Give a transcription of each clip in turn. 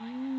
Mm.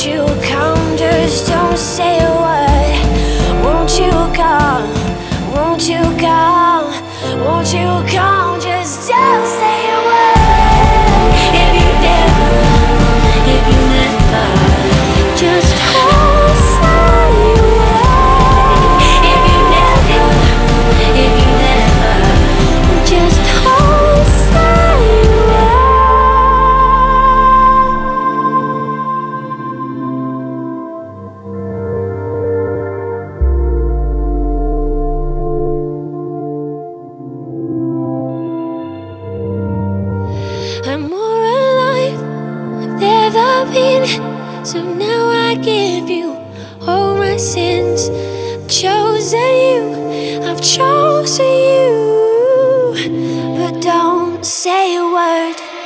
Won't you come? Just don't say a word. Won't you come? Won't you come? Won't you come? Just So now I give you all my sins. I've chosen you, I've chosen you. But don't say a word.